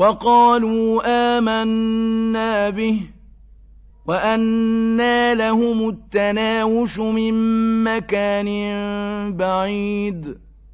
وقالوا آمنا به وأنى لهم التناوش من مكان بعيد.